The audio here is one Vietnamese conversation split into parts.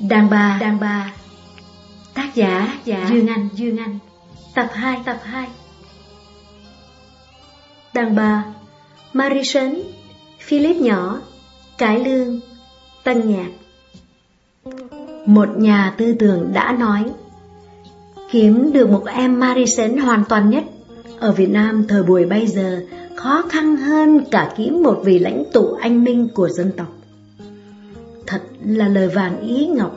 Đàn bà, đàn bà. Tác giả, tác giả. Dương Anh, Dương Anh. Tập 2, tập 2 Đàn bà. Marison Philip nhỏ. Cải lương. Tân nhạc. Một nhà tư tưởng đã nói Kiếm được một em Marison hoàn toàn nhất. Ở Việt Nam thời buổi bây giờ Khó khăn hơn cả kiếm một vị lãnh tụ anh minh của dân tộc là lời vàng ý ngọc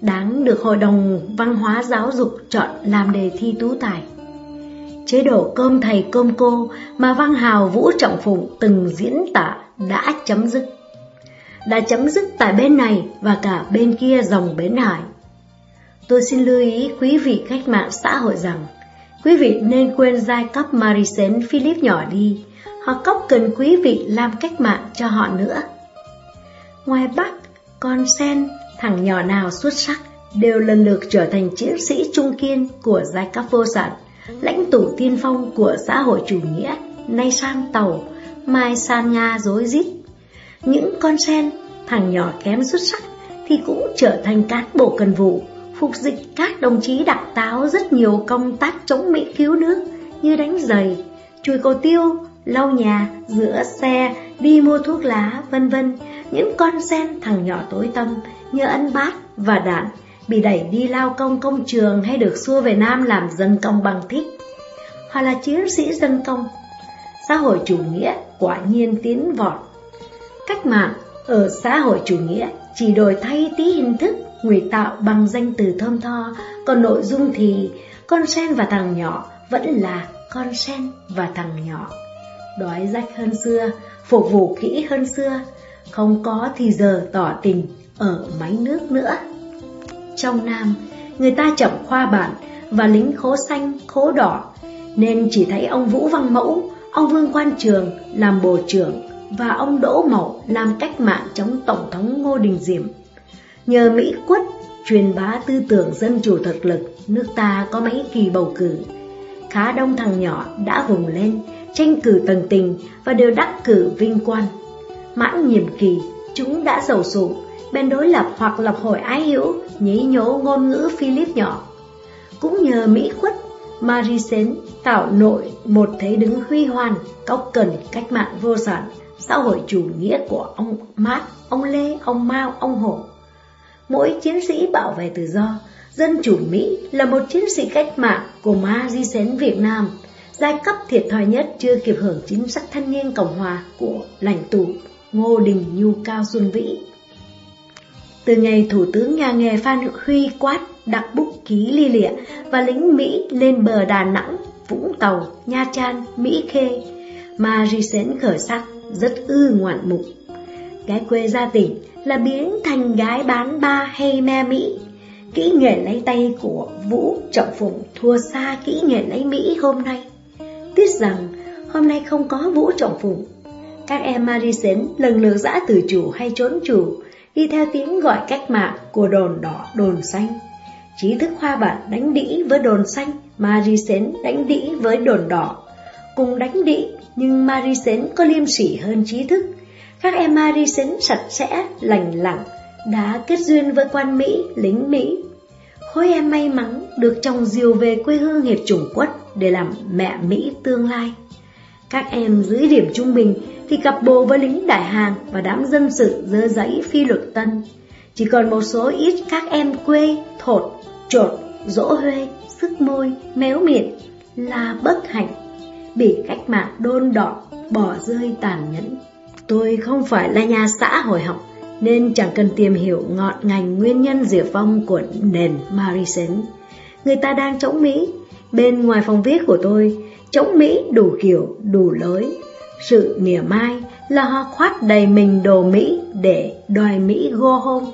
Đáng được Hội đồng Văn hóa Giáo dục chọn làm đề thi tú tài Chế độ cơm thầy cơm cô mà Văn Hào Vũ Trọng Phụng từng diễn tả đã chấm dứt. Đã chấm dứt tại bên này và cả bên kia dòng bến hải. Tôi xin lưu ý quý vị cách mạng xã hội rằng, quý vị nên quên giai cấp Marisen Philip nhỏ đi, họ cốc cần quý vị làm cách mạng cho họ nữa. Ngoài Bắc, con sen, thằng nhỏ nào xuất sắc đều lần lượt trở thành chiến sĩ trung kiên của giai cấp vô sản lãnh tụ tiên phong của xã hội chủ nghĩa, nay sang tàu, mai sang Nga dối rít. Những con sen, thằng nhỏ kém xuất sắc thì cũng trở thành cán bộ cần vụ, phục dịch các đồng chí đặc táo rất nhiều công tác chống Mỹ cứu nước như đánh giày, chùi cầu tiêu, lau nhà, rửa xe, đi mua thuốc lá, vân vân. Những con sen thằng nhỏ tối tâm như ân bát và đạn bị đẩy đi lao công công trường hay được xua về Nam làm dân công bằng thích, hoặc là chiến sĩ dân công. Xã hội chủ nghĩa quả nhiên tiến vọt. Cách mạng ở xã hội chủ nghĩa chỉ đổi thay tí hình thức ngụy tạo bằng danh từ thơm tho, còn nội dung thì con sen và thằng nhỏ vẫn là con sen và thằng nhỏ. Đói rách hơn xưa, phục vụ kỹ hơn xưa, không có thì giờ tỏ tình ở máy nước nữa. Trong Nam, người ta chậm khoa bản và lính khố xanh, khố đỏ, nên chỉ thấy ông Vũ Văn Mẫu, ông Vương Quan Trường làm bộ trưởng và ông Đỗ Mậu làm cách mạng chống Tổng thống Ngô Đình Diệm. Nhờ Mỹ quất truyền bá tư tưởng dân chủ thực lực, nước ta có mấy kỳ bầu cử. Khá đông thằng nhỏ đã vùng lên, tranh cử tầng tình và đều đắc cử vinh quan. Mãn nhiệm kỳ, chúng đã giàu sụ, bên đối lập hoặc lập hội ái hữu, nhí nhố ngôn ngữ Philip nhỏ. Cũng nhờ Mỹ khuất, Marisen tạo nội một thế đứng huy hoàn, cốc cần cách mạng vô sản, xã hội chủ nghĩa của ông Mát, ông Lê, ông Mao, ông Hổ. Mỗi chiến sĩ bảo vệ tự do, dân chủ Mỹ là một chiến sĩ cách mạng của Marisen Việt Nam, giai cấp thiệt thòi nhất chưa kịp hưởng chính sách thanh niên Cộng Hòa của lãnh tụ Ngô Đình Nhu Cao Xuân Vĩ. Từ ngày Thủ tướng nhà nghề Phan Huy quát đặt bút ký ly lịa và lính Mỹ lên bờ Đà Nẵng, Vũng Tàu, Nha Trang, Mỹ Khê, mà Risen khởi sắc rất ư ngoạn mục. Gái quê gia tỉnh là biến thành gái bán ba hay me Mỹ. Kỹ nghệ lấy tay của Vũ Trọng Phụng thua xa kỹ nghệ lấy Mỹ hôm nay. Tiếc rằng hôm nay không có Vũ Trọng Phụng. Các em Marisen lần lượt dã từ chủ hay trốn chủ, đi theo tiếng gọi cách mạng của đồn đỏ đồn xanh. Trí thức khoa bản đánh đĩ với đồn xanh, Marisen đánh đĩ với đồn đỏ. Cùng đánh đĩ, nhưng Marisen có liêm sỉ hơn trí thức. Các em Marisen sạch sẽ, lành lặng, đã kết duyên với quan Mỹ, lính Mỹ. Khối em may mắn được chồng diều về quê hương hiệp chủng quất để làm mẹ Mỹ tương lai. Các em dưới điểm trung bình thì cặp bồ với lính đại hàng và đám dân sự dơ giấy phi luật tân. Chỉ còn một số ít các em quê, thột, trột, dỗ huê, sức môi, méo miệng là bất hạnh, bị cách mạng đôn đỏ, bỏ rơi tàn nhẫn. Tôi không phải là nhà xã hội học, nên chẳng cần tìm hiểu ngọn ngành nguyên nhân diệt vong của nền Marisen. Người ta đang chống Mỹ, bên ngoài phòng viết của tôi, chống Mỹ đủ kiểu, đủ lối. Sự mỉa mai là họ khoát đầy mình đồ Mỹ để đòi Mỹ go home.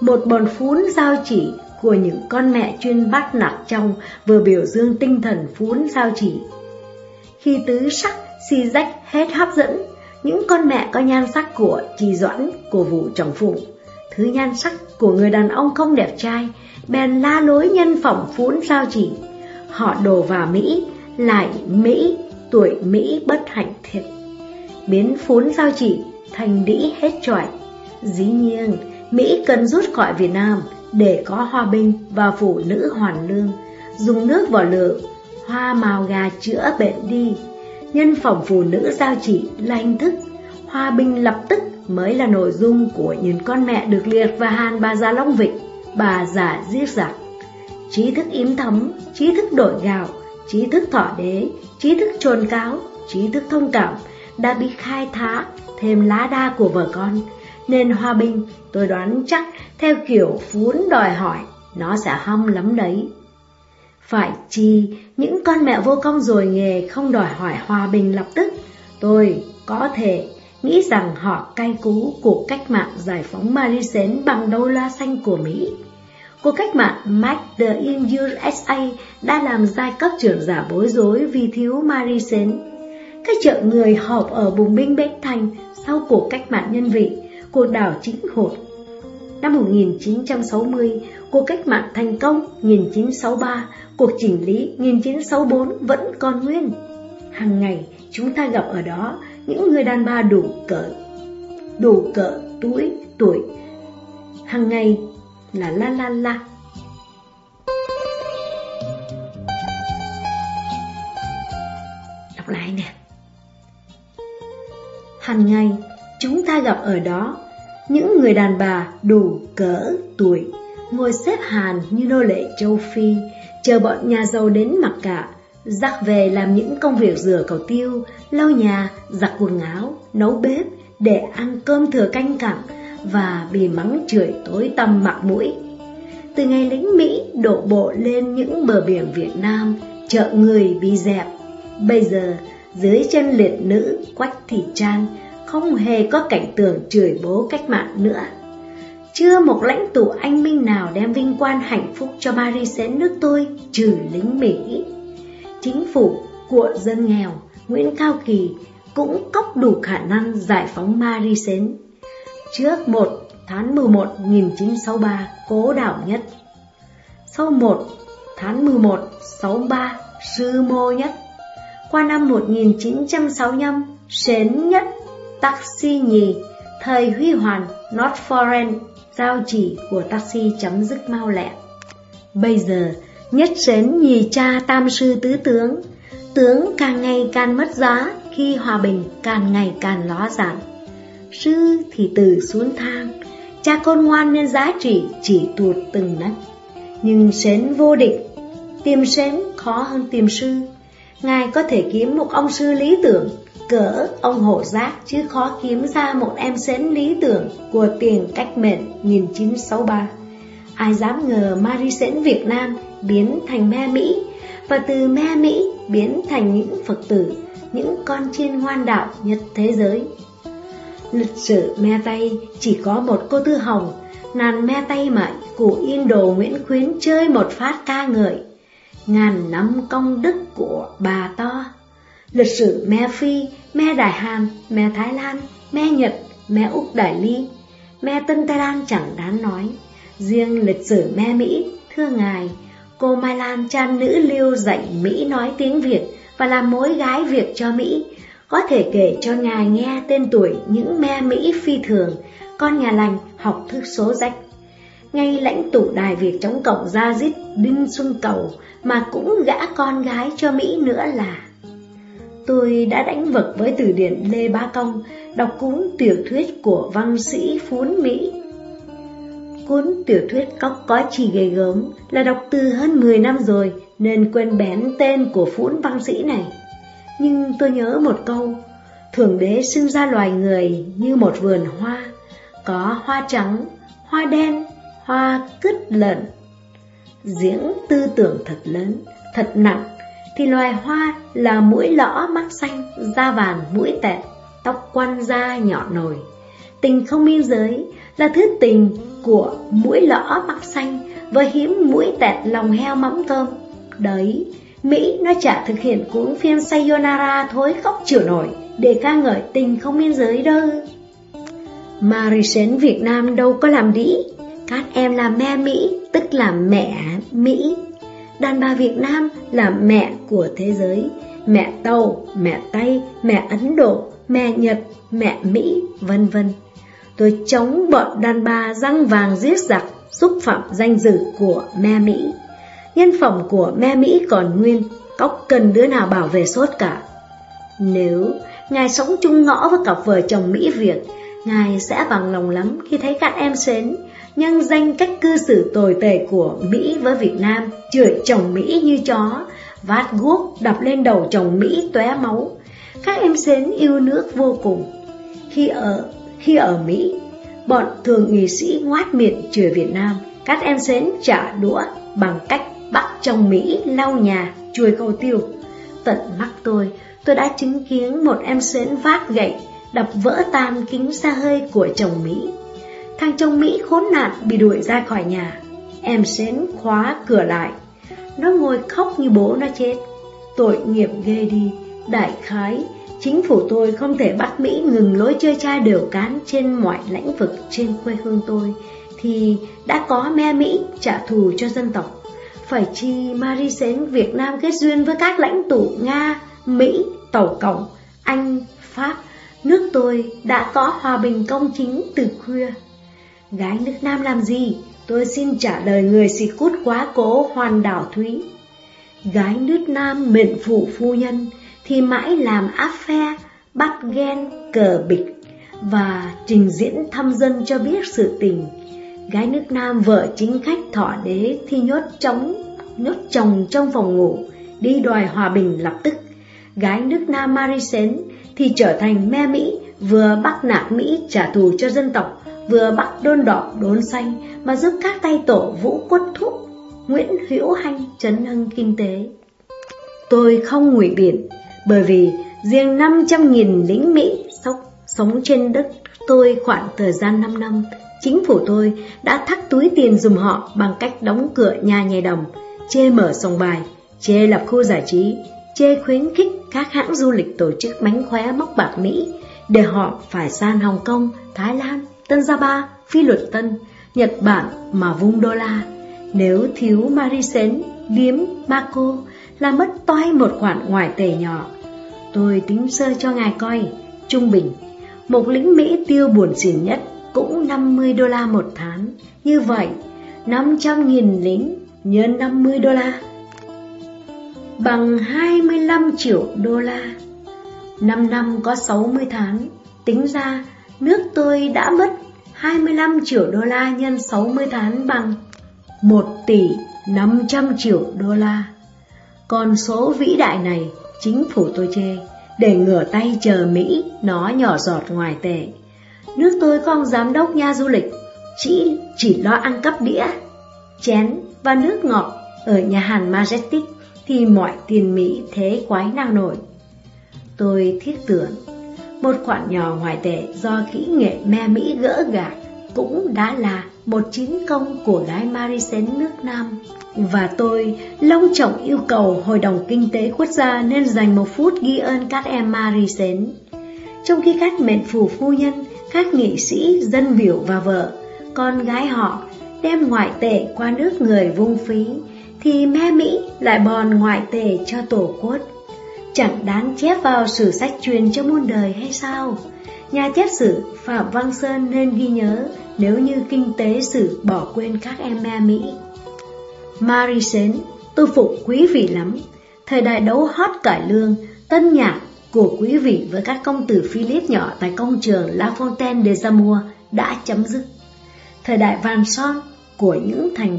Một bọn phún giao chỉ của những con mẹ chuyên bắt nạt trong vừa biểu dương tinh thần phún giao chỉ. Khi tứ sắc si rách hết hấp dẫn, những con mẹ có nhan sắc của trì doãn, của vụ trọng phụ, thứ nhan sắc của người đàn ông không đẹp trai, bèn la lối nhân phẩm phún giao chỉ. Họ đổ vào Mỹ, lại Mỹ, tuổi Mỹ bất hạnh thiệt. Biến phốn giao chỉ thành đĩ hết trọi. Dĩ nhiên, Mỹ cần rút khỏi Việt Nam, để có hòa bình và phụ nữ hoàn lương, dùng nước vào lửa, hoa màu gà chữa bệnh đi. Nhân phẩm phụ nữ giao chỉ là hình thức, hòa bình lập tức mới là nội dung của những con mẹ được liệt và hàn bà già Long Vịnh, bà già giết giặc. Trí thức yếm thấm, trí thức đổi gạo, trí thức thọ đế, trí thức trồn cáo, trí thức thông cảm đã bị khai thác thêm lá đa của vợ con. Nên hòa bình, tôi đoán chắc theo kiểu phún đòi hỏi, nó sẽ hâm lắm đấy. Phải chi, những con mẹ vô công rồi nghề không đòi hỏi hòa bình lập tức, tôi có thể nghĩ rằng họ cay cú cuộc cách mạng giải phóng Marisén bằng đô la xanh của Mỹ. Cuộc cách mạng Make the in USA đã làm giai cấp trưởng giả bối rối vì thiếu Marisén. Các chợ người họp ở bùng binh Bến Thành sau cuộc cách mạng nhân vị, cuộc đảo chính hột. Năm 1960, cuộc cách mạng thành công 1963, cuộc chỉnh lý 1964 vẫn còn nguyên. Hàng ngày chúng ta gặp ở đó những người đàn bà đủ cỡ, đủ cỡ tuổi tuổi. Hàng ngày là la la la. Đọc lại nè. Hàng ngày, chúng ta gặp ở đó những người đàn bà đủ cỡ tuổi, ngồi xếp hàng như nô lệ châu Phi, chờ bọn nhà giàu đến mặc cả, dắt về làm những công việc rửa cầu tiêu, lau nhà, giặt quần áo, nấu bếp để ăn cơm thừa canh cặn và bị mắng chửi tối tăm mặt mũi. Từ ngày lính Mỹ đổ bộ lên những bờ biển Việt Nam, chợ người bị dẹp, bây giờ dưới chân liệt nữ Quách Thị Trang không hề có cảnh tượng chửi bố cách mạng nữa. Chưa một lãnh tụ anh minh nào đem vinh quang hạnh phúc cho Paris nước tôi trừ lính Mỹ. Chính phủ của dân nghèo Nguyễn Cao Kỳ cũng cóc đủ khả năng giải phóng Marisen trước 1 tháng 11 1963 cố đảo nhất. Sau 1 tháng 11 63 sư mô nhất. Qua năm 1965 sến nhất, taxi nhì, thời huy hoàn, not foreign, giao chỉ của taxi chấm dứt mau lẹ. Bây giờ, nhất sến nhì cha tam sư tứ tướng tướng càng ngày càng mất giá, khi hòa bình càng ngày càng ló dạng. Sư thì từ xuống thang, cha con ngoan nên giá trị chỉ tuột từng nấc. Nhưng sến vô địch, tìm sến khó hơn tìm sư. Ngài có thể kiếm một ông sư lý tưởng, cỡ ông hộ giác chứ khó kiếm ra một em sến lý tưởng của tiền cách mệnh 1963. Ai dám ngờ Marie Sến Việt Nam biến thành me Mỹ và từ me Mỹ biến thành những Phật tử, những con chiên ngoan đạo nhất thế giới. Lịch sử me Tây chỉ có một cô Tư Hồng, nàng me Tây mà cụ Yên Đồ Nguyễn Khuyến chơi một phát ca ngợi, ngàn năm công đức của bà to. Lịch sử me Phi, me Đại Hàn, me Thái Lan, me Nhật, me Úc Đại Ly, me Tân Tây Lan chẳng đáng nói. Riêng lịch sử me Mỹ, thưa ngài, Cô Mai Lan cha nữ lưu dạy Mỹ nói tiếng Việt và làm mối gái Việt cho Mỹ, có thể kể cho ngài nghe tên tuổi những me Mỹ phi thường, con nhà lành học thức số rách. Ngay lãnh tụ đài Việt chống cộng ra giết Đinh Xuân Cầu mà cũng gã con gái cho Mỹ nữa là. Tôi đã đánh vật với từ điển Lê Ba Công, đọc cuốn tiểu thuyết của văn sĩ Phún Mỹ Cuốn tiểu thuyết cóc có chỉ ghê gớm là đọc từ hơn 10 năm rồi nên quên bén tên của phún văn sĩ này. Nhưng tôi nhớ một câu, Thượng đế sinh ra loài người như một vườn hoa, có hoa trắng, hoa đen, hoa cứt lợn. Diễn tư tưởng thật lớn, thật nặng, thì loài hoa là mũi lõ mắt xanh, da vàng mũi tẹt, tóc quăn da nhỏ nồi. Tình không biên giới là thứ tình của mũi lõ mắt xanh với hiếm mũi tẹt lòng heo mắm thơm. Đấy, Mỹ nó chả thực hiện cuốn phim Sayonara thối khóc chịu nổi để ca ngợi tình không biên giới đâu. Marisen Việt Nam đâu có làm đĩ, các em là mẹ Mỹ, tức là mẹ Mỹ. Đàn bà Việt Nam là mẹ của thế giới, mẹ Tàu, mẹ Tây, mẹ Ấn Độ, mẹ Nhật, mẹ Mỹ, vân vân. Tôi chống bọn đàn bà răng vàng giết giặc xúc phạm danh dự của mẹ Mỹ. Nhân phẩm của me Mỹ còn nguyên, cóc cần đứa nào bảo vệ suốt cả. Nếu Ngài sống chung ngõ với cặp vợ chồng Mỹ Việt, Ngài sẽ bằng lòng lắm khi thấy các em xến nhân danh cách cư xử tồi tệ của Mỹ với Việt Nam, chửi chồng Mỹ như chó, vát guốc đập lên đầu chồng Mỹ tóe máu. Các em xến yêu nước vô cùng. Khi ở khi ở Mỹ, bọn thường nghị sĩ ngoát miệng chửi Việt Nam, các em xến trả đũa bằng cách bắt chồng Mỹ lau nhà, chuôi câu tiêu. Tận mắt tôi, tôi đã chứng kiến một em xến vác gậy đập vỡ tan kính xa hơi của chồng Mỹ. Thằng chồng Mỹ khốn nạn bị đuổi ra khỏi nhà. Em xến khóa cửa lại. Nó ngồi khóc như bố nó chết. Tội nghiệp ghê đi. Đại khái, chính phủ tôi không thể bắt Mỹ ngừng lối chơi trai đều cán trên mọi lãnh vực trên quê hương tôi, thì đã có me Mỹ trả thù cho dân tộc. Phải chi Marie Sến Việt Nam kết duyên với các lãnh tụ Nga, Mỹ, Tàu Cộng, Anh, Pháp, nước tôi đã có hòa bình công chính từ khuya. Gái nước Nam làm gì? Tôi xin trả lời người xì cút quá cố hoàn đảo Thúy. Gái nước Nam mệnh phụ phu nhân thì mãi làm áp phe, bắt ghen, cờ bịch và trình diễn thăm dân cho biết sự tình. Gái nước Nam vợ chính khách thọ đế thì nhốt trống, nhốt chồng trong phòng ngủ, đi đòi hòa bình lập tức. Gái nước Nam Marisen thì trở thành me Mỹ, vừa bắt nạt Mỹ trả thù cho dân tộc, vừa bắt đôn đỏ đốn xanh mà giúp các tay tổ vũ quất thúc Nguyễn Hữu Hanh chấn hưng kinh tế. Tôi không ngụy biện, bởi vì riêng 500.000 lính Mỹ sống trên đất tôi khoảng thời gian 5 năm, chính phủ tôi đã thắt túi tiền dùm họ bằng cách đóng cửa nhà nhảy đồng, chê mở sòng bài, chê lập khu giải trí, chê khuyến khích các hãng du lịch tổ chức mánh khóe móc bạc Mỹ để họ phải sang Hồng Kông, Thái Lan, Tân Gia Ba, Phi Luật Tân, Nhật Bản mà vung đô la. Nếu thiếu Marisen, Liếm, Marco là mất toai một khoản ngoại tệ nhỏ. Tôi tính sơ cho ngài coi, trung bình, một lính Mỹ tiêu buồn xỉn nhất cũng 50 đô la một tháng. Như vậy, 500.000 lính nhân 50 đô la bằng 25 triệu đô la. 5 năm có 60 tháng, tính ra nước tôi đã mất 25 triệu đô la nhân 60 tháng bằng 1 tỷ 500 triệu đô la. Con số vĩ đại này, chính phủ tôi chê, để ngửa tay chờ Mỹ, nó nhỏ giọt ngoài tệ. Nước tôi có ông giám đốc nha du lịch, chỉ, chỉ lo ăn cắp đĩa, chén và nước ngọt ở nhà hàng Majestic thì mọi tiền Mỹ thế quái nào nổi. Tôi thiết tưởng, một khoản nhỏ ngoài tệ do kỹ nghệ me Mỹ gỡ gạt cũng đã là một chiến công của gái Marisen nước Nam. Và tôi long trọng yêu cầu Hội đồng Kinh tế Quốc gia nên dành một phút ghi ơn các em Marisen. Trong khi các mệnh phù phu nhân, các nghị sĩ, dân biểu và vợ, con gái họ đem ngoại tệ qua nước người vung phí, thì me Mỹ lại bòn ngoại tệ cho tổ quốc. Chẳng đáng chép vào sử sách truyền cho muôn đời hay sao? Nhà chép sử Phạm Văn Sơn nên ghi nhớ nếu như kinh tế sử bỏ quên các em me Mỹ. Marisen, tôi phục quý vị lắm. Thời đại đấu hot cải lương, tân nhạc của quý vị với các công tử Philip nhỏ tại công trường La Fontaine de Zamour đã chấm dứt. Thời đại vàng son của những thành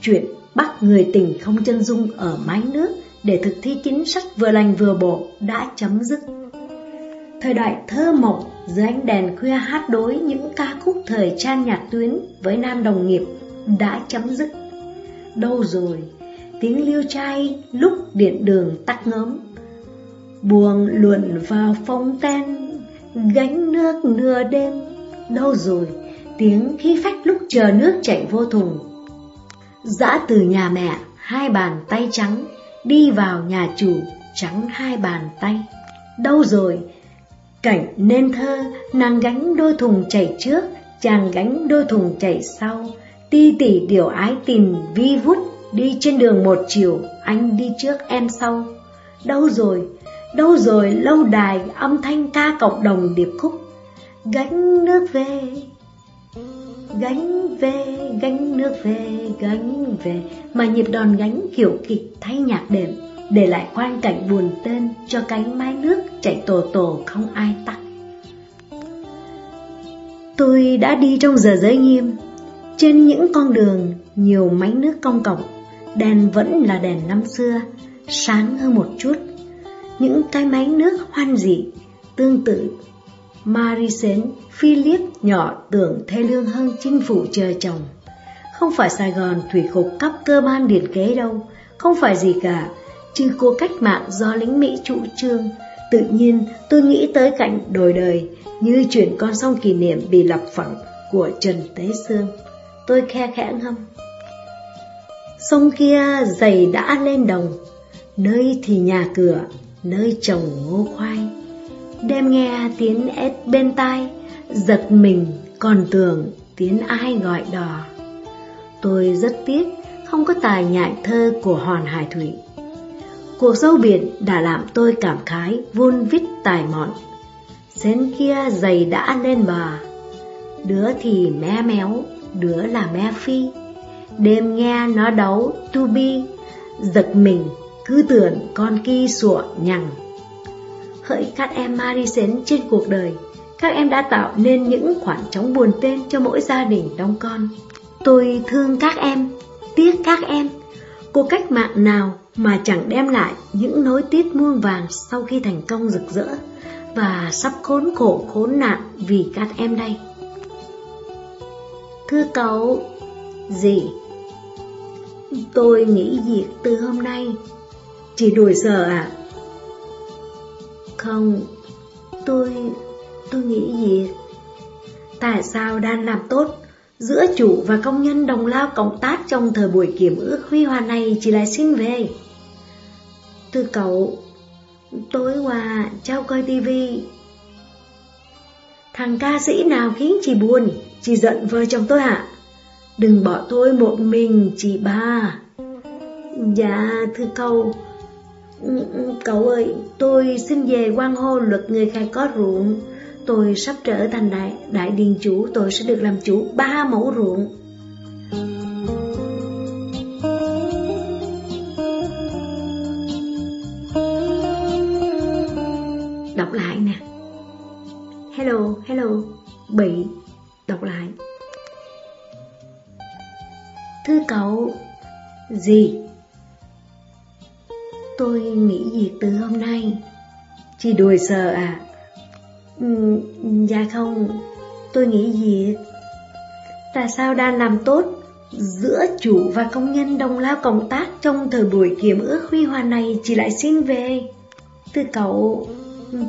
chuyện bắt người tình không chân dung ở mái nước để thực thi chính sách vừa lành vừa bộ đã chấm dứt. Thời đại thơ mộng dưới ánh đèn khuya hát đối những ca khúc thời trang nhạc tuyến với nam đồng nghiệp đã chấm dứt. Đâu rồi, tiếng liêu trai lúc điện đường tắt ngấm, buồn luận vào phong ten, gánh nước nửa đêm. Đâu rồi, tiếng khí phách lúc chờ nước chảy vô thùng. Dã từ nhà mẹ, hai bàn tay trắng, đi vào nhà chủ, trắng hai bàn tay. Đâu rồi, Cảnh nên thơ, nàng gánh đôi thùng chảy trước, chàng gánh đôi thùng chảy sau. Ti tỉ điều ái tình vi vút, đi trên đường một chiều, anh đi trước em sau. Đâu rồi, đâu rồi lâu đài âm thanh ca cộng đồng điệp khúc. Gánh nước về, Gánh về, gánh nước về, gánh về. Mà nhịp đòn gánh kiểu kịch thay nhạc đệm Để lại quan cảnh buồn tên cho cánh mái nước chạy tổ tổ không ai tắt. Tôi đã đi trong giờ giới nghiêm. Trên những con đường nhiều mánh nước công cộng Đèn vẫn là đèn năm xưa. Sáng hơn một chút những cái máy nước hoan dị Tương tự Marisen, Philip nhỏ tưởng thê lương hơn chinh phủ chờ chồng. Không phải Sài Gòn thủy cục cấp cơ ban điển kế đâu, không phải gì cả, chứ cô cách mạng do lính Mỹ trụ trương. Tự nhiên tôi nghĩ tới cảnh đổi đời như chuyển con sông kỷ niệm bị lập phẳng của Trần Tế Sương. Tôi khe khẽ ngâm. Sông kia dày đã lên đồng, nơi thì nhà cửa, nơi trồng ngô khoai Đêm nghe tiếng ếch bên tai Giật mình còn tưởng tiếng ai gọi đò. Tôi rất tiếc không có tài nhại thơ của Hoàn Hải Thủy. Cuộc sâu biển đã làm tôi cảm khái vun vít tài mọn. Xén kia giày đã lên bờ Đứa thì mé méo, đứa là mé phi. Đêm nghe nó đấu tu bi Giật mình cứ tưởng con kia sủa nhằng hỡi các em Marisen trên cuộc đời, các em đã tạo nên những khoảng trống buồn tên cho mỗi gia đình đông con. Tôi thương các em, tiếc các em. Cuộc cách mạng nào mà chẳng đem lại những nối tiếc muôn vàng sau khi thành công rực rỡ và sắp khốn khổ khốn nạn vì các em đây. Thưa cậu, gì? Tôi nghĩ việc từ hôm nay. Chỉ đổi sờ à? Không, tôi... tôi nghĩ gì? Tại sao đang làm tốt giữa chủ và công nhân đồng lao cộng tác trong thời buổi kiểm ước huy hoàng này chỉ lại xin về? Từ cậu, tối qua cháu coi tivi Thằng ca sĩ nào khiến chị buồn, chị giận vợ chồng tôi ạ? Đừng bỏ tôi một mình, chị ba. Dạ, thưa cậu, Ừ, ừ, cậu ơi, tôi xin về quan hô luật người khai có ruộng. Tôi sắp trở thành đại đại điền chủ, tôi sẽ được làm chủ ba mẫu ruộng. Đọc lại nè. Hello, hello, bị, đọc lại. Thưa cậu, gì? Tôi nghỉ việc từ hôm nay. Chị đùi sờ à? Ừ, dạ không, tôi nghỉ việc. Tại sao đang làm tốt giữa chủ và công nhân đồng lao công tác trong thời buổi kiểm ước huy hoàng này chị lại xin về? Từ cậu,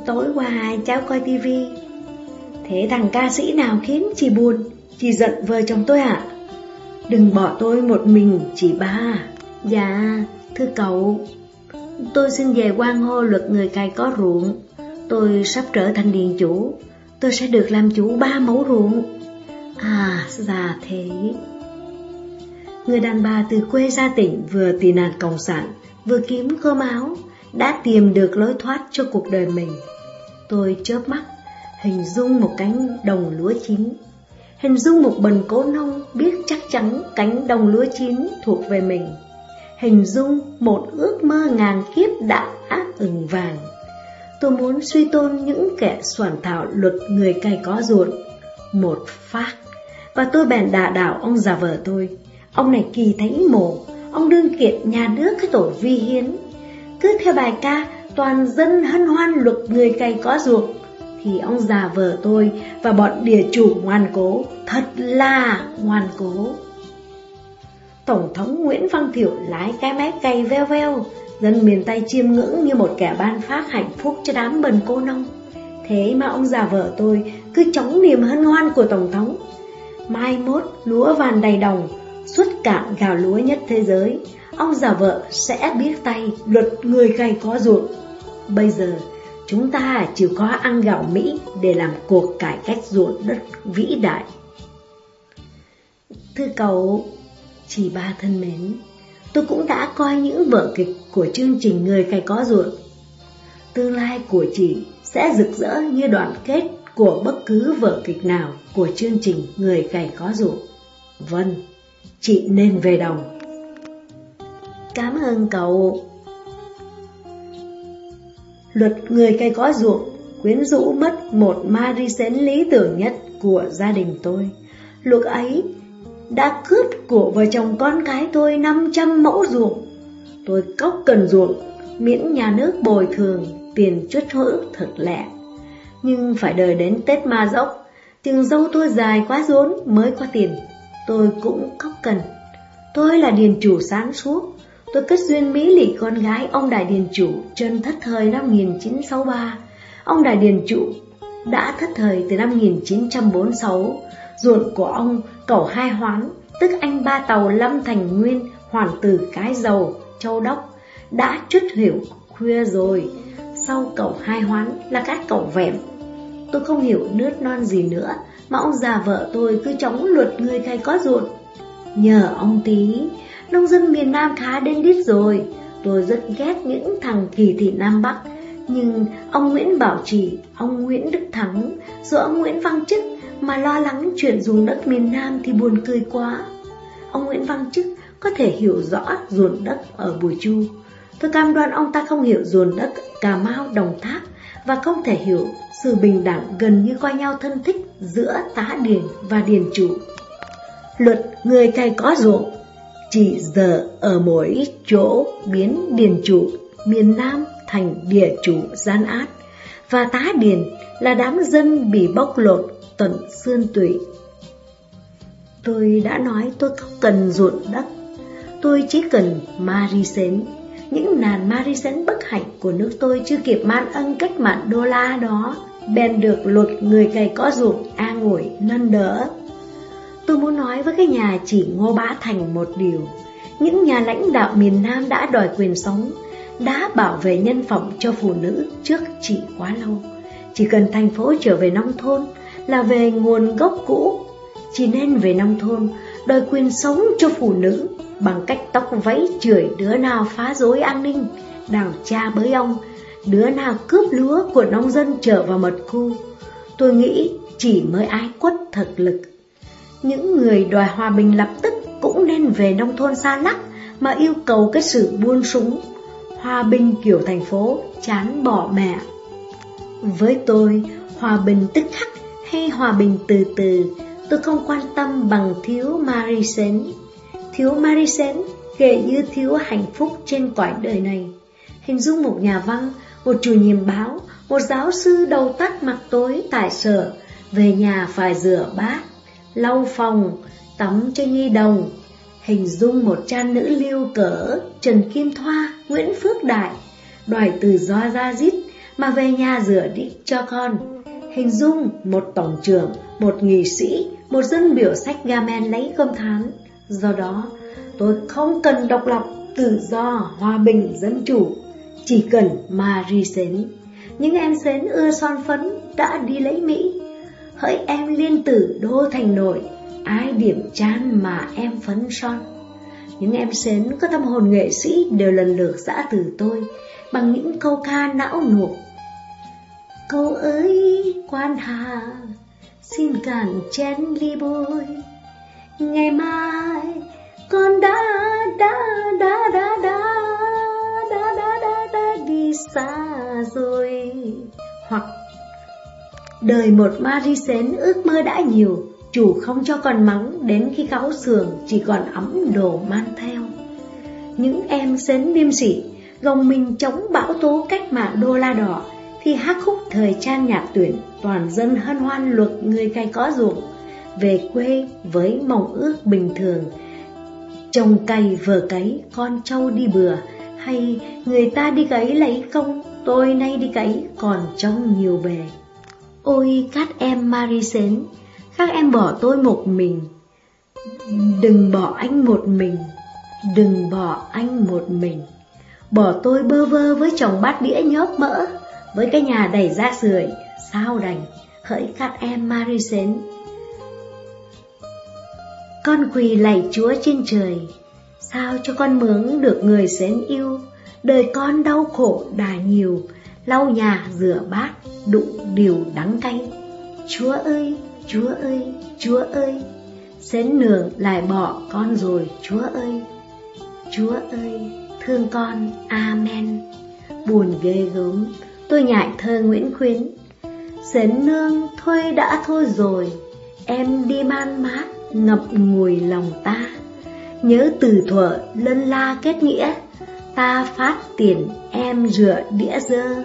tối qua cháu coi tivi. Thế thằng ca sĩ nào khiến chị buồn, chị giận vợ chồng tôi ạ? À? Đừng bỏ tôi một mình, chị ba. Dạ, thưa cậu, Tôi xin về quan hô luật người cày có ruộng. Tôi sắp trở thành điền chủ. Tôi sẽ được làm chủ ba mẫu ruộng. À, già thế. Người đàn bà từ quê ra tỉnh vừa tị nạn cộng sản, vừa kiếm cơm áo, đã tìm được lối thoát cho cuộc đời mình. Tôi chớp mắt, hình dung một cánh đồng lúa chín. Hình dung một bần cố nông biết chắc chắn cánh đồng lúa chín thuộc về mình hình dung một ước mơ ngàn kiếp đã ửng vàng. Tôi muốn suy tôn những kẻ soạn thảo luật người cày có ruột. Một phát. Và tôi bèn đà đảo ông già vợ tôi. Ông này kỳ thánh mổ, ông đương kiện nhà nước cái tội vi hiến. Cứ theo bài ca, toàn dân hân hoan luật người cày có ruột. Thì ông già vợ tôi và bọn địa chủ ngoan cố, thật là ngoan cố. Tổng thống Nguyễn Văn Thiệu lái cái máy cày veo veo, dân miền Tây chiêm ngưỡng như một kẻ ban phát hạnh phúc cho đám bần cô nông. Thế mà ông già vợ tôi cứ chống niềm hân hoan của Tổng thống. Mai mốt lúa vàn đầy đồng, xuất cạn gạo lúa nhất thế giới, ông già vợ sẽ biết tay luật người cày có ruộng. Bây giờ, chúng ta chỉ có ăn gạo Mỹ để làm cuộc cải cách ruộng đất vĩ đại. Thưa cậu, Chị ba thân mến, tôi cũng đã coi những vở kịch của chương trình Người cày có ruộng. Tương lai của chị sẽ rực rỡ như đoạn kết của bất cứ vở kịch nào của chương trình Người cày có ruộng. Vâng, chị nên về đồng. Cảm ơn cậu. Luật người cày có ruộng quyến rũ mất một Marisen lý tưởng nhất của gia đình tôi. Luật ấy đã cướp của vợ chồng con cái tôi 500 mẫu ruộng. Tôi cóc cần ruộng, miễn nhà nước bồi thường, tiền chút hữu thật lẹ. Nhưng phải đợi đến Tết ma dốc, tiếng dâu tôi dài quá rốn mới có tiền. Tôi cũng cóc cần. Tôi là điền chủ sáng suốt. Tôi kết duyên mỹ lị con gái ông Đại Điền Chủ trên thất thời năm 1963. Ông Đại Điền Chủ đã thất thời từ năm 1946. Ruột của ông cẩu hai hoán, tức anh ba tàu Lâm Thành Nguyên, hoàn tử cái dầu, châu đốc, đã chút hiểu khuya rồi. Sau cẩu hai hoán là các cẩu vẹm. Tôi không hiểu nước non gì nữa, mà ông già vợ tôi cứ chống luật người cày có ruột. Nhờ ông tí, nông dân miền Nam khá đến đít rồi. Tôi rất ghét những thằng kỳ thị Nam Bắc. Nhưng ông Nguyễn Bảo Trì, ông Nguyễn Đức Thắng, rồi ông Nguyễn Văn Chức mà lo lắng chuyện dùng đất miền Nam thì buồn cười quá. Ông Nguyễn Văn Chức có thể hiểu rõ ruộng đất ở Bùi Chu. Tôi cam đoan ông ta không hiểu ruộng đất Cà Mau, Đồng Tháp và không thể hiểu sự bình đẳng gần như coi nhau thân thích giữa tá điền và điền chủ. Luật người cày có ruộng chỉ giờ ở mỗi chỗ biến điền chủ miền Nam thành địa chủ gian ác và tá điền là đám dân bị bóc lột tận xương tủy. Tôi đã nói tôi không cần ruộng đất, tôi chỉ cần Marisen. Những nàn Marisen bất hạnh của nước tôi chưa kịp man ân cách mạng đô la đó, bèn được luật người cày có ruộng an ngồi nâng đỡ. Tôi muốn nói với cái nhà chỉ Ngô Bá Thành một điều, những nhà lãnh đạo miền Nam đã đòi quyền sống, đã bảo vệ nhân phẩm cho phụ nữ trước chỉ quá lâu. Chỉ cần thành phố trở về nông thôn là về nguồn gốc cũ, chỉ nên về nông thôn đòi quyền sống cho phụ nữ bằng cách tóc váy chửi đứa nào phá rối an ninh, đào cha bới ông, đứa nào cướp lúa của nông dân trở vào mật khu. Tôi nghĩ chỉ mới ai quất thực lực. Những người đòi hòa bình lập tức cũng nên về nông thôn xa lắc mà yêu cầu cái sự buôn súng. Hòa bình kiểu thành phố chán bỏ mẹ. Với tôi, hòa bình tức khắc hay hòa bình từ từ, tôi không quan tâm bằng thiếu Marisen. Thiếu Marisen kể như thiếu hạnh phúc trên cõi đời này. Hình dung một nhà văn, một chủ nhiệm báo, một giáo sư đầu tắt mặt tối tại sở, về nhà phải rửa bát, lau phòng, tắm cho nhi đồng. Hình dung một cha nữ lưu cỡ Trần Kim Thoa, Nguyễn Phước Đại, đòi từ do ra dít mà về nhà rửa đi cho con. Hình dung một tổng trưởng, một nghị sĩ, một dân biểu sách gamen lấy cơm thán. Do đó, tôi không cần độc lập, tự do, hòa bình, dân chủ, chỉ cần Marie Sến. Những em Sến ưa son phấn đã đi lấy Mỹ. Hỡi em liên tử đô thành nội, ai điểm chan mà em phấn son. Những em Sến có tâm hồn nghệ sĩ đều lần lượt giã từ tôi bằng những câu ca não nuột Câu ơi, quan hà Xin cạn chén ly bôi. Ngày mai, con đã đã đã đã đã đã đã đã đã đi xa rồi. Hoặc, Đời một Marisen ước mơ đã nhiều, Chủ không cho con mắng, đến khi cáo sườn chỉ còn ấm đồ mang theo. Những em xến liêm sĩ gồng mình chống bão tố cách mạng đô la đỏ thì hát khúc thời trang nhạc tuyển, toàn dân hân hoan luật người cày có ruộng. Về quê với mong ước bình thường, chồng cày vợ cấy, con trâu đi bừa. Hay người ta đi cấy lấy công tôi nay đi cấy còn trông nhiều bề. Ôi, các em Marisen các em bỏ tôi một mình. Đừng bỏ anh một mình, đừng bỏ anh một mình. Bỏ tôi bơ vơ với chồng bát đĩa nhớp mỡ với cái nhà đầy rác rưởi sao đành hỡi các em Marisen con quỳ lạy Chúa trên trời sao cho con mướn được người xến yêu đời con đau khổ đà nhiều lau nhà rửa bát đụng điều đắng cay Chúa ơi, Chúa ơi, Chúa ơi, Xến nương lại bỏ con rồi, Chúa ơi. Chúa ơi, thương con, Amen. Buồn ghê gớm, tôi nhại thơ Nguyễn Khuyến. sến nương thôi đã thôi rồi, em đi man mát, ngập ngùi lòng ta. Nhớ từ thuở lân la kết nghĩa, ta phát tiền em rửa đĩa dơ,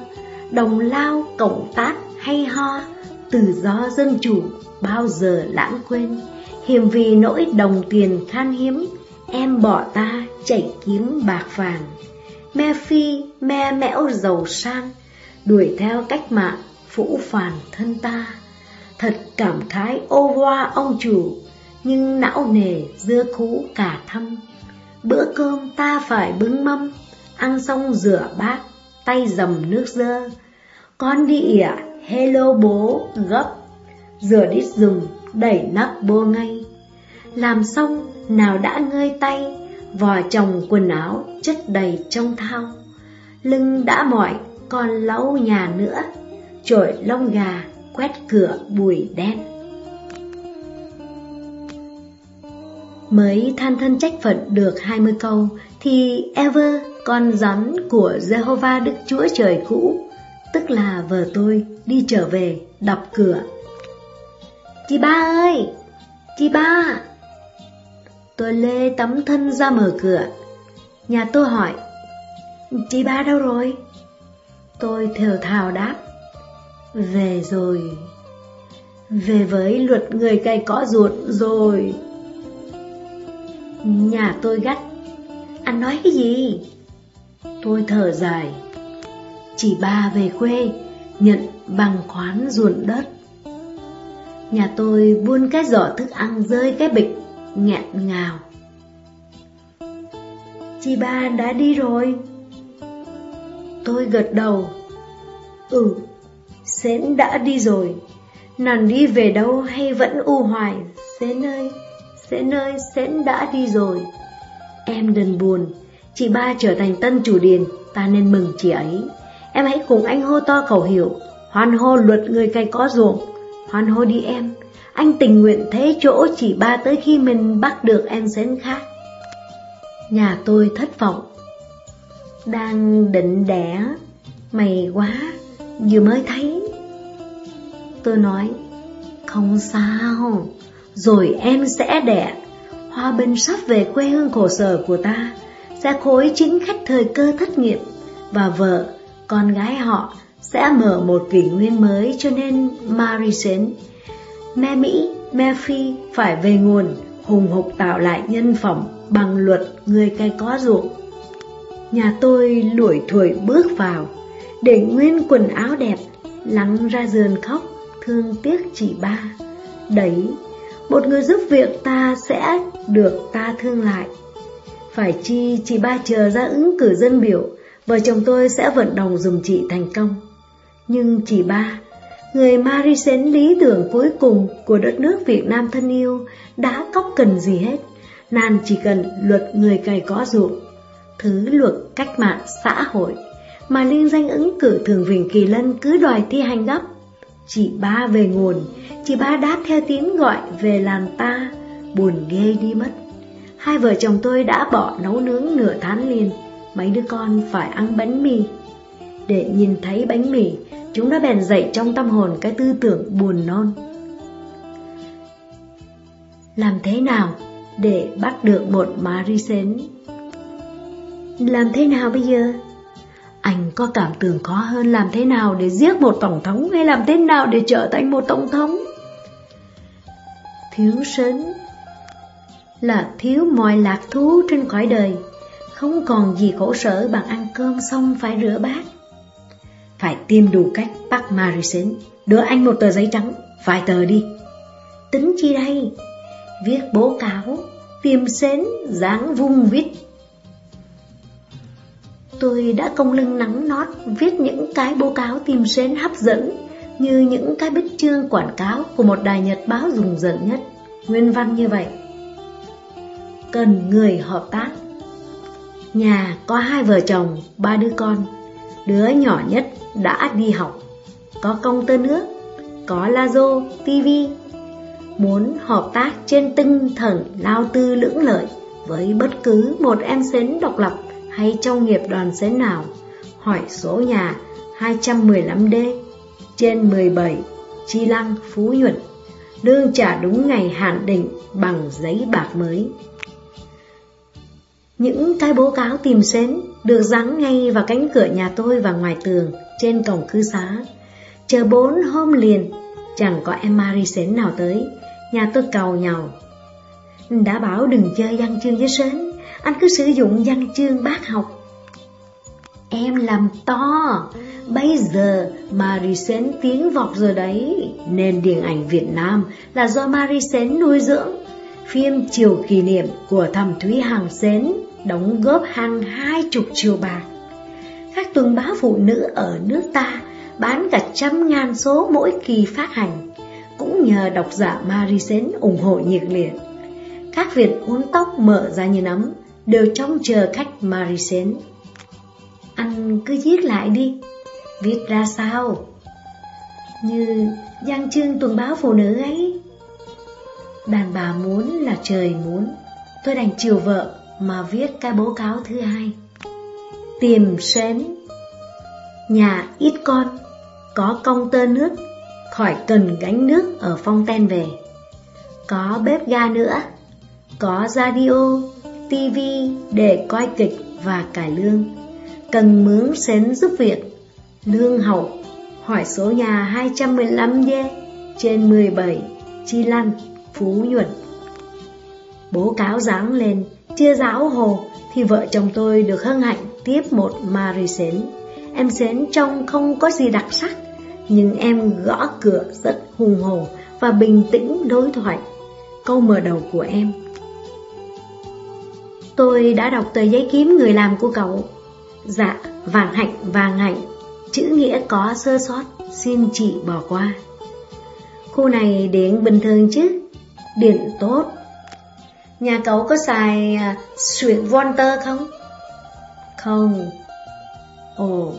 đồng lao cổng tát hay ho, tự do dân chủ bao giờ lãng quên. Hiểm vì nỗi đồng tiền khan hiếm, em bỏ ta chạy kiếm bạc vàng. Me phi, me mẽo giàu sang, đuổi theo cách mạng, phũ phàn thân ta. Thật cảm khái ô hoa ông chủ, nhưng não nề dưa cũ cả thăm. Bữa cơm ta phải bưng mâm, ăn xong rửa bát, tay dầm nước dơ. Con đi ỉa, hello bố, gấp, rửa đít dùng, đẩy nắp bô ngay. Làm xong, nào đã ngơi tay, vò chồng quần áo chất đầy trong thao. Lưng đã mỏi, còn lau nhà nữa, trội lông gà, quét cửa bụi đen. Mới than thân trách phận được 20 câu, thì Ever, con rắn của Jehovah Đức Chúa Trời cũ, tức là vợ tôi, đi trở về, đập cửa. Chị ba ơi! Chị ba! Tôi lê tấm thân ra mở cửa. Nhà tôi hỏi, chị ba đâu rồi? Tôi thều thào đáp, về rồi. Về với luật người cày cỏ ruột rồi. Nhà tôi gắt, anh nói cái gì? Tôi thở dài, chỉ ba về quê, nhận bằng khoán ruộng đất. Nhà tôi buôn cái giỏ thức ăn rơi cái bịch nghẹn ngào. Chị ba đã đi rồi. Tôi gật đầu. Ừ, Sến đã đi rồi. Nàng đi về đâu hay vẫn u hoài, Sến ơi, Sến ơi, Sến đã đi rồi. Em đừng buồn, chị ba trở thành tân chủ điền, ta nên mừng chị ấy. Em hãy cùng anh hô to khẩu hiệu, hoan hô luật người cày có ruộng, hoan hô đi em, anh tình nguyện thế chỗ chỉ ba tới khi mình bắt được em xến khác. Nhà tôi thất vọng. Đang định đẻ, mày quá, vừa mới thấy. Tôi nói, không sao, rồi em sẽ đẻ. Hoa bình sắp về quê hương khổ sở của ta, sẽ khối chính khách thời cơ thất nghiệp, và vợ, con gái họ sẽ mở một kỷ nguyên mới cho nên Marisen mẹ Mỹ, mẹ Phi phải về nguồn, hùng hục tạo lại nhân phẩm bằng luật người cai có ruộng. Nhà tôi lủi thủi bước vào, để nguyên quần áo đẹp, lắng ra giường khóc, thương tiếc chị ba. Đấy, một người giúp việc ta sẽ được ta thương lại. Phải chi chị ba chờ ra ứng cử dân biểu, vợ chồng tôi sẽ vận động dùng chị thành công. Nhưng chị ba người Marisen lý tưởng cuối cùng của đất nước Việt Nam thân yêu đã cóc cần gì hết. Nàng chỉ cần luật người cày có ruộng, thứ luật cách mạng xã hội, mà liên danh ứng cử thường viện Kỳ Lân cứ đòi thi hành gấp. Chị ba về nguồn, chị ba đáp theo tiếng gọi về làng ta, buồn ghê đi mất. Hai vợ chồng tôi đã bỏ nấu nướng nửa tháng liền, mấy đứa con phải ăn bánh mì. Để nhìn thấy bánh mì, chúng đã bèn dậy trong tâm hồn cái tư tưởng buồn non. Làm thế nào để bắt được một Marisen? Làm thế nào bây giờ? Anh có cảm tưởng khó hơn làm thế nào để giết một tổng thống hay làm thế nào để trở thành một tổng thống? Thiếu sến là thiếu mọi lạc thú trên cõi đời, không còn gì khổ sở bằng ăn cơm xong phải rửa bát. Phải tìm đủ cách bắt Marisen Đưa anh một tờ giấy trắng Vài tờ đi Tính chi đây Viết bố cáo Tìm xến dáng vung viết Tôi đã công lưng nắng nót Viết những cái bố cáo tìm xến hấp dẫn Như những cái bích chương quảng cáo Của một đài nhật báo rùng rợn nhất. Nguyên văn như vậy. Cần người hợp tác. Nhà có hai vợ chồng, ba đứa con. Đứa nhỏ nhất đã đi học, có công tơ nước, có Lazo, TV. Muốn hợp tác trên tinh thần lao tư lưỡng lợi với bất cứ một em sến độc lập hay trong nghiệp đoàn sến nào, hỏi số nhà 215D trên 17 Chi Lăng Phú Nhuận, lương trả đúng ngày hạn định bằng giấy bạc mới. Những cái bố cáo tìm xến được dán ngay vào cánh cửa nhà tôi và ngoài tường trên cổng cư xá. Chờ bốn hôm liền, chẳng có em Marie xến nào tới, nhà tôi cầu nhau. Đã bảo đừng chơi văn chương với sến, anh cứ sử dụng văn chương bác học. Em làm to, bây giờ Marisen tiếng vọc rồi đấy, nên điện ảnh Việt Nam là do Marisen nuôi dưỡng. Phim chiều kỷ niệm của thẩm Thúy Hằng Sến đóng góp hàng hai chục triệu bạc. Các tuần báo phụ nữ ở nước ta bán cả trăm ngàn số mỗi kỳ phát hành, cũng nhờ độc giả Marisen ủng hộ nhiệt liệt. Các viện uốn tóc mở ra như nấm, đều trông chờ khách Marisen. Anh cứ viết lại đi, viết ra sao? Như văn chương tuần báo phụ nữ ấy. Đàn bà muốn là trời muốn, tôi đành chiều vợ mà viết cái báo cáo thứ hai. Tìm sến Nhà ít con, có công tơ nước, khỏi cần gánh nước ở phong ten về. Có bếp ga nữa, có radio, tivi để coi kịch và cải lương. Cần mướn xến giúp việc, lương hậu, hỏi số nhà 215D trên 17 Chi Lăng, Phú Nhuận. Bố cáo dáng lên chưa giáo hồ thì vợ chồng tôi được hân hạnh tiếp một Marie Sến. Em Sến trông không có gì đặc sắc, nhưng em gõ cửa rất hùng hồ và bình tĩnh đối thoại. Câu mở đầu của em. Tôi đã đọc tờ giấy kiếm người làm của cậu. Dạ, vàng hạnh vàng hạnh, chữ nghĩa có sơ sót, xin chị bỏ qua. Khu này điện bình thường chứ, điện tốt, Nhà cậu có xài à, suyệt Volter không? Không. Ồ,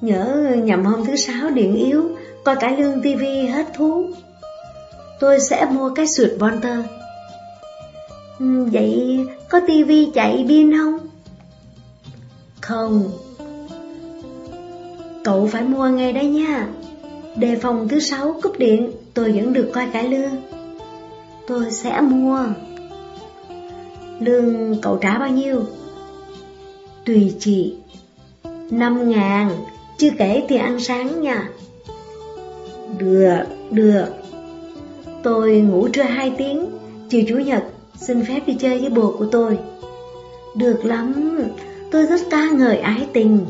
nhớ nhầm hôm thứ sáu điện yếu, coi cải lương tivi hết thú. Tôi sẽ mua cái suyệt Volter. Vậy có tivi chạy pin không? Không. Cậu phải mua ngay đấy nha. Đề phòng thứ sáu cúp điện, tôi vẫn được coi cải lương. Tôi sẽ mua. Lương cậu trả bao nhiêu? Tùy chị Năm ngàn Chưa kể tiền ăn sáng nha Được, được Tôi ngủ trưa hai tiếng Chiều Chủ nhật Xin phép đi chơi với bồ của tôi Được lắm Tôi rất ca ngợi ái tình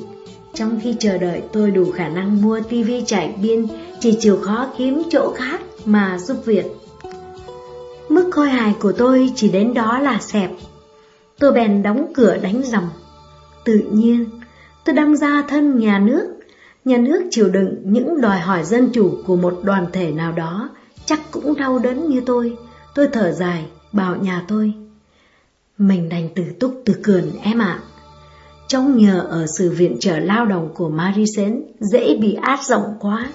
Trong khi chờ đợi tôi đủ khả năng mua tivi chạy biên Chỉ chịu khó kiếm chỗ khác mà giúp việc Mức khôi hài của tôi chỉ đến đó là xẹp. Tôi bèn đóng cửa đánh rầm. Tự nhiên, tôi đâm ra thân nhà nước. Nhà nước chịu đựng những đòi hỏi dân chủ của một đoàn thể nào đó, chắc cũng đau đớn như tôi. Tôi thở dài, bảo nhà tôi. Mình đành từ túc từ cường em ạ. Trong nhờ ở sự viện trợ lao động của Marisen dễ bị át rộng quá.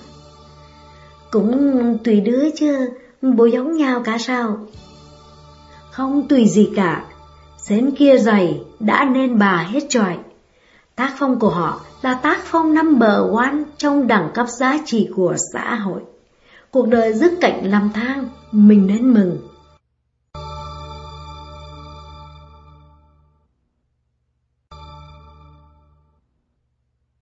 Cũng tùy đứa chứ, bố giống nhau cả sao? Không tùy gì cả, Sến kia dày đã nên bà hết trọi. Tác phong của họ là tác phong number one trong đẳng cấp giá trị của xã hội. Cuộc đời dứt cạnh làm thang, mình nên mừng.